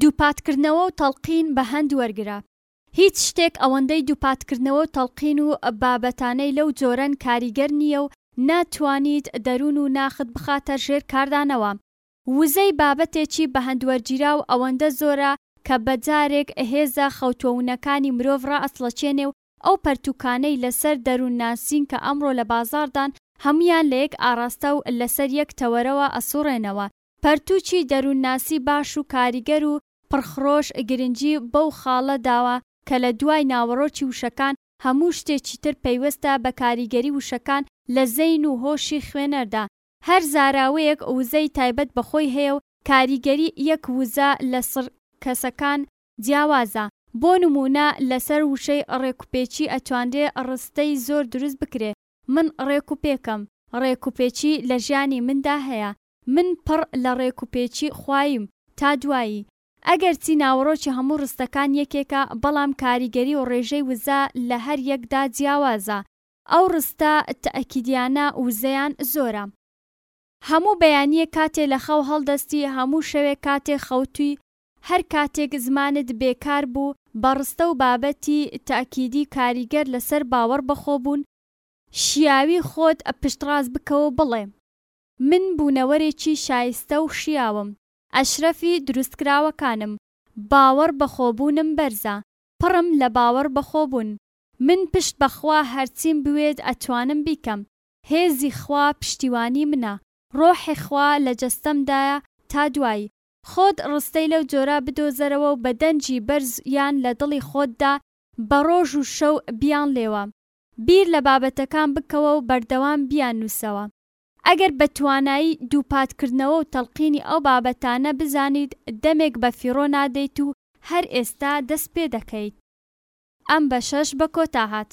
دووپاتکردنەوە و تەڵقین بە هەند وەرگرە. هیچ شتێک ئەوەندەی دووپاتکردنەوە و تەڵقین و بابەتانەی لەو جۆرەن کاریگەر نییە و ناتوانیت دەروون و ناخت بخاتە ژێر کاردانەوە. وزەی بابەتێکی بە هەند وەرگیراو ئەوەندە زۆرە کە بە جارێک هێزە خەوتووەوونەکانی مرۆڤ ڕائەچڵەکێنێ و ئەو پەرتووکانەی لە سەر دەروون ناسین کە ئەمڕۆ لە بازاڕدان هەموویان لە یەک ئاڕاستە و لە سەر یەک تەوەرەوە ئەسووڕێنەوە پەرتووکی دەروونناسی باش و کاریگەر و پڕخرۆش گرنگی بەو خاڵە داوە کە لە دوای ناوەڕۆکی وشەکان هەموو شتێکی تر پەیوەستە بە کاریگەری وشەکان لە زەین و هۆشی خوێنەردا، هەر زاراوەیەک وزەی تایبەت بە خۆی هەیە و کاریگەری یەک وزە لە سڕ کەسەکان جیاوازە، بۆ نموونە لەسەر وشەی ڕێکوپێکی ئەتوانرێ ڕستەی زۆر دروست بکرێ، من ڕێکوپێکم، ڕێکوپێکی لە ژیانی مندا هەیە، من پڕ لە ڕێک و پێچی خواییم. تا دوایی. ئەگەرچی ناوەڕۆکی هەموو ڕستەکان یەکێکە، بەڵام کاریگەری و ڕێژەی وزە لە هەر یەکدا جیاوازە. ئەو ڕستە تەئکیدییانە وزەیان زۆرە. هەموو بەیانییەک کاتێ لە خەو هەڵدەستی، هەموو شەوێک کاتێ خەوتووی، هەر کاتێک زمانت بێ کار بوو بە ڕستە و بابەتی تەئکیدی کاریگەر لەسەر باوەڕ بەخۆبوون، شیاوی خۆت پشتڕاست بکەوە و بڵێ. من بوونەوەرێکی شایستە و شیاوم، ئەشرەفی دروستکراوەکانم، باوەڕ بەخۆبوونم بەرزە، پڕم لە باوەڕ بەخۆبوون، من پشت بە خوا هەرچیم بوێت ئەتوانم بیکەم، هێزی خوا پشتیوانی منە، ڕۆحی خوا لە جەستەمدایە، تا دوایی. خۆت ڕستەی لەو جۆرە بدۆزەرەوە و بە دەنگی بەرز یان لە دڵی خۆتدا بە ڕۆژ و شەو بیانڵێوە. بیر لە بابەتەکان بکەوە و بەردەوام بیاننووسەوە. ئەگەر بە توانایی دووپاتکردنەوە و تەڵقینی ئەو بابەتانە بزانیت دەمێک بە فیڕۆ نادەیت و هەر ئێستا دەست پێ دەکەیت. ئەم بەشەش بە کۆتا هات.